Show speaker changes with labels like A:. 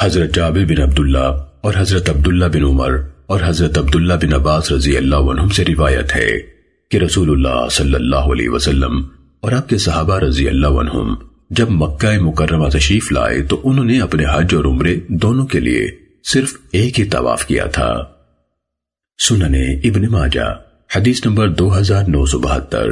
A: حضرت جابر بن عبداللہ اور حضرت عبداللہ بن عمر اور حضرت عبداللہ بن عباس رضی اللہ عنہم سے روایت ہے کہ رسول اللہ صلی اللہ علیہ وسلم اور آپ کے صحابہ رضی اللہ عنہم جب مکہ مکرمہ تشریف لائے تو انہوں نے اپنے حج اور عمرے دونوں کے لیے صرف ایک ہی طواف کیا تھا۔ سننے ابن ماجہ، حدیث نمبر دو ہزار نو سو بہتر۔